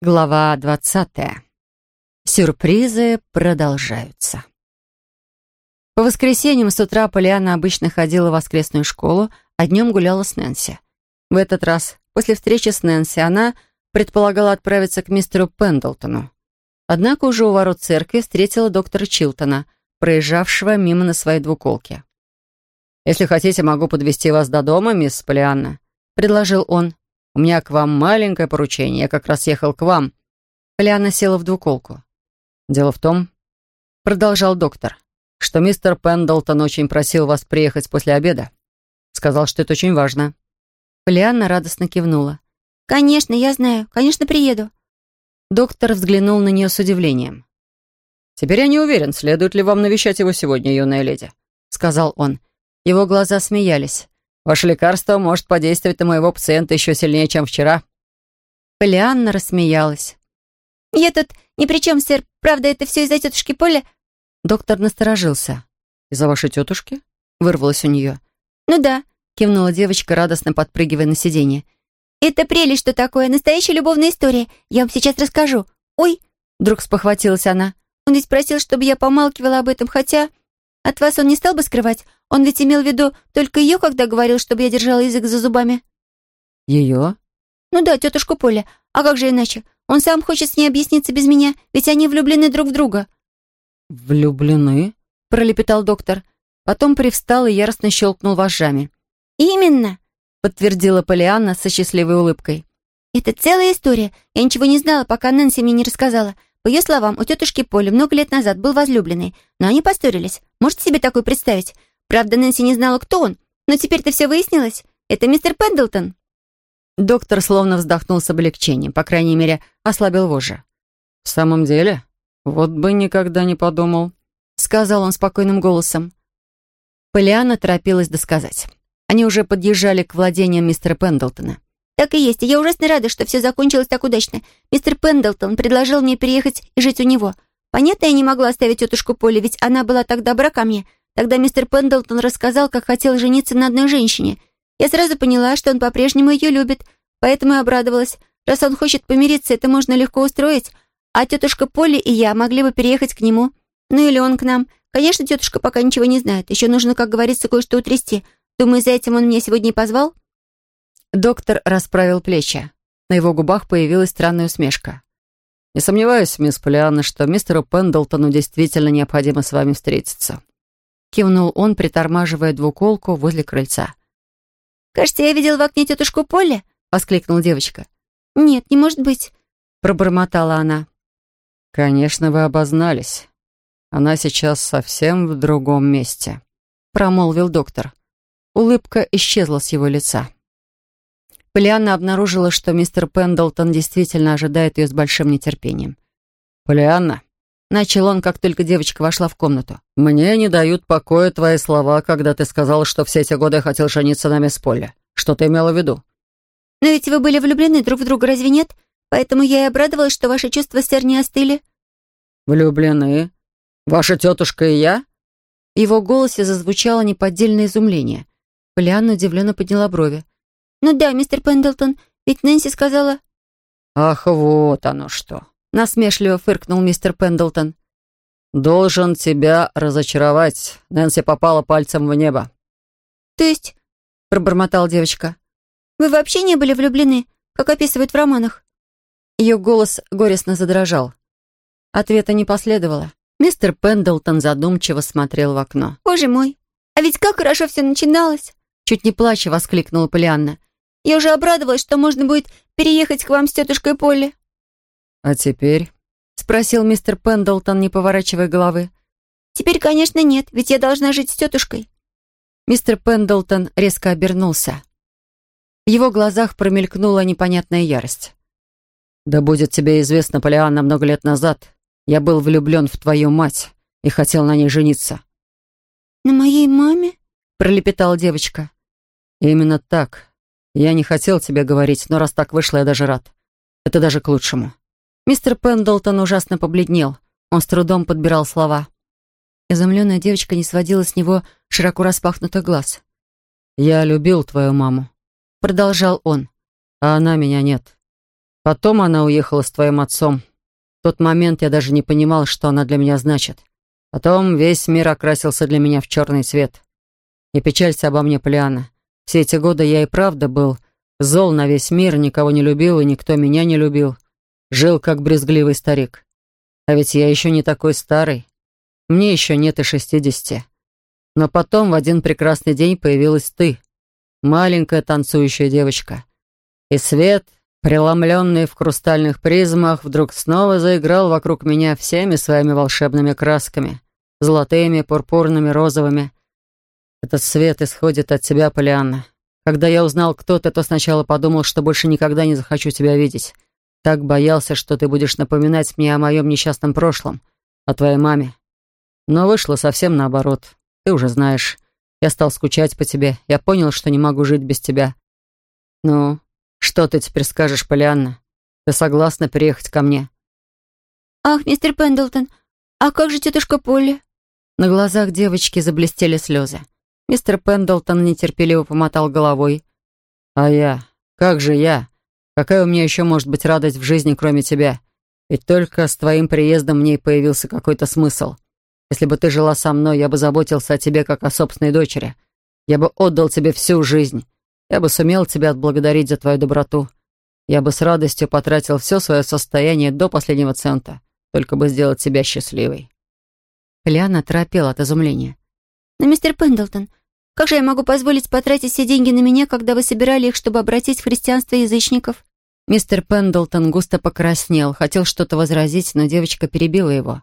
Глава двадцатая. Сюрпризы продолжаются. По воскресеньям с утра Полиана обычно ходила в воскресную школу, а днем гуляла с Нэнси. В этот раз, после встречи с Нэнси, она предполагала отправиться к мистеру Пендлтону. Однако уже у ворот церкви встретила доктора Чилтона, проезжавшего мимо на своей двуколке. «Если хотите, могу подвести вас до дома, мисс Полианна», — предложил он. У меня к вам маленькое поручение. Я как раз ехал к вам». Полиана села в двуколку. «Дело в том», — продолжал доктор, «что мистер Пендлтон очень просил вас приехать после обеда. Сказал, что это очень важно». Полианна радостно кивнула. «Конечно, я знаю. Конечно, приеду». Доктор взглянул на нее с удивлением. «Теперь я не уверен, следует ли вам навещать его сегодня, юная леди», — сказал он. Его глаза смеялись. Ваше лекарство может подействовать на моего пациента еще сильнее, чем вчера». Полианна рассмеялась. «Я тут ни при чем, сэр. Правда, это все из-за тетушки Поля?» Доктор насторожился. «Из-за вашей тетушки?» Вырвалось у нее. «Ну да», — кивнула девочка, радостно подпрыгивая на сиденье. «Это прелесть, что такое. Настоящая любовная история. Я вам сейчас расскажу. Ой!» Вдруг спохватилась она. «Он ведь просил, чтобы я помалкивала об этом, хотя...» От вас он не стал бы скрывать? Он ведь имел в виду только ее, когда говорил, чтобы я держала язык за зубами». «Ее?» «Ну да, тетушку Поля. А как же иначе? Он сам хочет с ней объясниться без меня, ведь они влюблены друг в друга». «Влюблены?» — пролепетал доктор. Потом привстал и яростно щелкнул вожжами. «Именно!» — подтвердила Полианна со счастливой улыбкой. «Это целая история. Я ничего не знала, пока Нэнси мне не рассказала. По ее словам, у тетушки Поли много лет назад был возлюбленный, но они поссорились. Можете себе такое представить? Правда, Нэнси не знала, кто он, но теперь-то все выяснилось. Это мистер Пендлтон». Доктор словно вздохнул с облегчением, по крайней мере, ослабил вожжи. «В самом деле? Вот бы никогда не подумал», — сказал он спокойным голосом. Полиана торопилась досказать. Они уже подъезжали к владениям мистера Пендлтона. «Так и есть, и я ужасно рада, что все закончилось так удачно. Мистер Пендлтон предложил мне переехать и жить у него. Понятно, я не могла оставить тетушку Полли, ведь она была так добра ко мне. Тогда мистер Пендлтон рассказал, как хотел жениться на одной женщине. Я сразу поняла, что он по-прежнему ее любит, поэтому и обрадовалась. Раз он хочет помириться, это можно легко устроить, а тетушка Полли и я могли бы переехать к нему. Ну или он к нам. Конечно, тетушка пока ничего не знает. Еще нужно, как говорится, кое-что утрясти. Думаю, за этим он меня сегодня и позвал». Доктор расправил плечи. На его губах появилась странная усмешка. «Не сомневаюсь, мисс Полианна, что мистеру Пендлтону действительно необходимо с вами встретиться». Кивнул он, притормаживая двуколку возле крыльца. «Кажется, я видел в окне тетушку Полли», — воскликнула девочка. «Нет, не может быть», — пробормотала она. «Конечно, вы обознались. Она сейчас совсем в другом месте», — промолвил доктор. Улыбка исчезла с его лица. Полианна обнаружила, что мистер Пендлтон действительно ожидает ее с большим нетерпением. «Полианна», — начал он, как только девочка вошла в комнату, «мне не дают покоя твои слова, когда ты сказала, что все эти годы хотел жениться на мисс Полли. Что ты имела в виду?» «Но ведь вы были влюблены друг в друга, разве нет? Поэтому я и обрадовалась, что ваши чувства, сэр, не остыли». «Влюблены? Ваша тетушка и я?» В его голосе зазвучало неподдельное изумление. Полианна удивленно подняла брови. «Ну да, мистер Пендлтон, ведь Нэнси сказала...» «Ах, вот оно что!» — насмешливо фыркнул мистер Пендлтон. «Должен тебя разочаровать. Нэнси попала пальцем в небо». «То есть...» — пробормотала девочка. «Вы вообще не были влюблены, как описывают в романах?» Ее голос горестно задрожал. Ответа не последовало. Мистер Пендлтон задумчиво смотрел в окно. «Боже мой, а ведь как хорошо все начиналось!» Чуть не плача воскликнула Полианна. Я уже обрадовалась, что можно будет переехать к вам с тетушкой Полли». «А теперь?» — спросил мистер Пендлтон, не поворачивая головы. «Теперь, конечно, нет, ведь я должна жить с тетушкой». Мистер Пендлтон резко обернулся. В его глазах промелькнула непонятная ярость. «Да будет тебе известно, Полианна, много лет назад я был влюблен в твою мать и хотел на ней жениться». «На моей маме?» — пролепетала девочка. «Именно так. Я не хотел тебе говорить, но раз так вышло, я даже рад. Это даже к лучшему. Мистер Пендлтон ужасно побледнел. Он с трудом подбирал слова. Изумленная девочка не сводила с него широко распахнутых глаз. «Я любил твою маму», — продолжал он. «А она меня нет. Потом она уехала с твоим отцом. В тот момент я даже не понимал, что она для меня значит. Потом весь мир окрасился для меня в черный цвет. Не печалься обо мне, Полиана. Все эти годы я и правда был зол на весь мир, никого не любил, и никто меня не любил. Жил как брезгливый старик. А ведь я еще не такой старый. Мне еще нет и шестидесяти. Но потом в один прекрасный день появилась ты, маленькая танцующая девочка. И свет, преломленный в хрустальных призмах, вдруг снова заиграл вокруг меня всеми своими волшебными красками. Золотыми, пурпурными, розовыми. Этот свет исходит от тебя, Полианна. Когда я узнал, кто ты, то сначала подумал, что больше никогда не захочу тебя видеть. Так боялся, что ты будешь напоминать мне о моем несчастном прошлом, о твоей маме. Но вышло совсем наоборот. Ты уже знаешь. Я стал скучать по тебе. Я понял, что не могу жить без тебя. Ну, что ты теперь скажешь, Полианна? Ты согласна приехать ко мне? Ах, мистер Пендлтон, а как же тетушка Полли? На глазах девочки заблестели слезы. Мистер Пендлтон нетерпеливо помотал головой. А я? Как же я? Какая у меня еще может быть радость в жизни, кроме тебя? Ведь только с твоим приездом в ней появился какой-то смысл. Если бы ты жила со мной, я бы заботился о тебе, как о собственной дочери. Я бы отдал тебе всю жизнь. Я бы сумел тебя отблагодарить за твою доброту. Я бы с радостью потратил все свое состояние до последнего цента, только бы сделать тебя счастливой». Полиана торопела от изумления. «Но, мистер Пендлтон, как же я могу позволить потратить все деньги на меня, когда вы собирали их, чтобы обратить в христианство язычников?» Мистер Пендлтон густо покраснел, хотел что-то возразить, но девочка перебила его.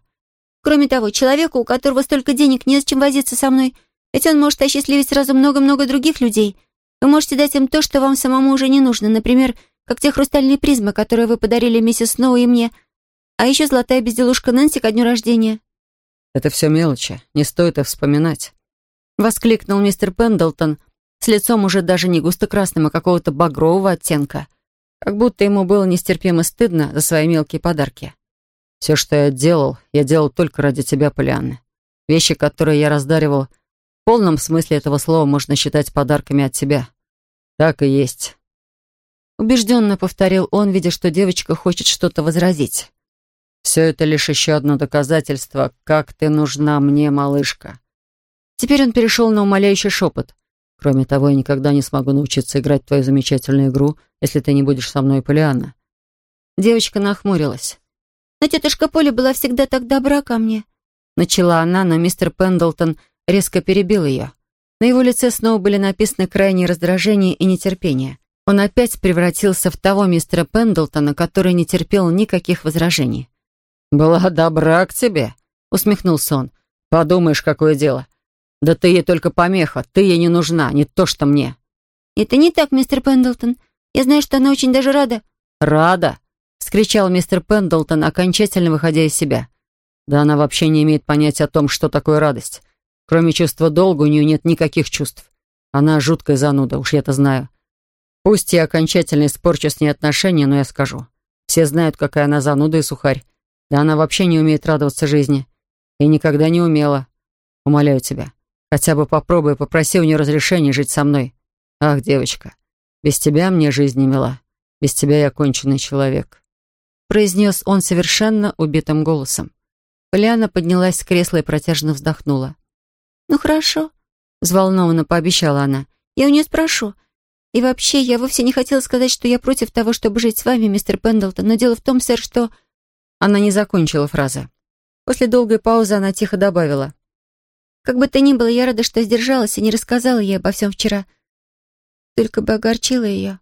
Кроме того, человеку, у которого столько денег, не зачем возиться со мной, ведь он может осчастливить сразу много-много других людей. Вы можете дать им то, что вам самому уже не нужно, например, как те хрустальные призмы, которые вы подарили миссис Сноу и мне, а еще золотая безделушка Нэнси ко дню рождения». «Это все мелочи, не стоит их вспоминать», — воскликнул мистер Пендлтон с лицом уже даже не густо красным, а какого-то багрового оттенка, как будто ему было нестерпимо стыдно за свои мелкие подарки. Все, что я делал, я делал только ради тебя, Полианны. Вещи, которые я раздаривал, в полном смысле этого слова можно считать подарками от тебя. Так и есть. Убежденно повторил он, видя, что девочка хочет что-то возразить. Все это лишь еще одно доказательство, как ты нужна мне, малышка. Теперь он перешел на умоляющий шепот. Кроме того, я никогда не смогу научиться играть в твою замечательную игру, если ты не будешь со мной, Полианна. Девочка нахмурилась. Но тетушка Поля была всегда так добра ко мне». Начала она, но мистер Пендлтон резко перебил ее. На его лице снова были написаны крайние раздражение и нетерпение. Он опять превратился в того мистера Пендлтона, который не терпел никаких возражений. «Была добра к тебе», — усмехнулся он. «Подумаешь, какое дело. Да ты ей только помеха, ты ей не нужна, не то что мне». «Это не так, мистер Пендлтон. Я знаю, что она очень даже рада». «Рада? вскричал мистер Пендлтон, окончательно выходя из себя. Да она вообще не имеет понятия о том, что такое радость. Кроме чувства долга у нее нет никаких чувств. Она жуткая зануда, уж я это знаю. Пусть я окончательно испорчу с ней отношения, но я скажу. Все знают, какая она зануда и сухарь. Да она вообще не умеет радоваться жизни. И никогда не умела. Умоляю тебя, хотя бы попробуй попроси у нее разрешения жить со мной. Ах, девочка, без тебя мне жизнь не мила. Без тебя я конченый человек произнес он совершенно убитым голосом. Полиана поднялась с кресла и протяжно вздохнула. «Ну хорошо», — взволнованно пообещала она. «Я у нее спрошу. И вообще, я вовсе не хотела сказать, что я против того, чтобы жить с вами, мистер Пендлтон, но дело в том, сэр, что...» Она не закончила фразы. После долгой паузы она тихо добавила. «Как бы то ни было, я рада, что сдержалась и не рассказала ей обо всем вчера. Только бы огорчила ее».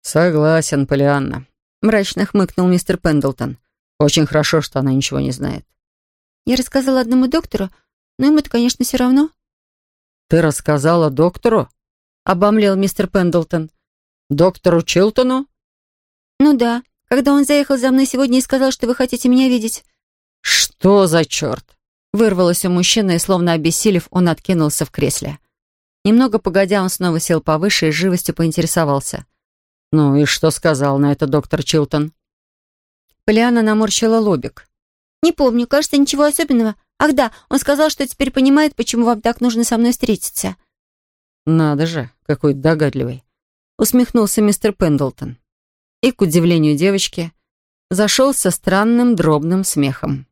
«Согласен, Полианна», мрачно хмыкнул мистер Пендлтон. «Очень хорошо, что она ничего не знает». «Я рассказала одному доктору, но ему это, конечно, все равно». «Ты рассказала доктору?» — обомлел мистер Пендлтон. «Доктору Чилтону?» «Ну да, когда он заехал за мной сегодня и сказал, что вы хотите меня видеть». «Что за черт?» Вырвалось у мужчины, и, словно обессилев, он откинулся в кресле. Немного погодя, он снова сел повыше и живостью поинтересовался. «Ну и что сказал на это доктор Чилтон?» Полиана наморщила лобик. «Не помню, кажется, ничего особенного. Ах да, он сказал, что теперь понимает, почему вам так нужно со мной встретиться». «Надо же, какой догадливый», — усмехнулся мистер Пендлтон. и, к удивлению девочки, зашел со странным дробным смехом.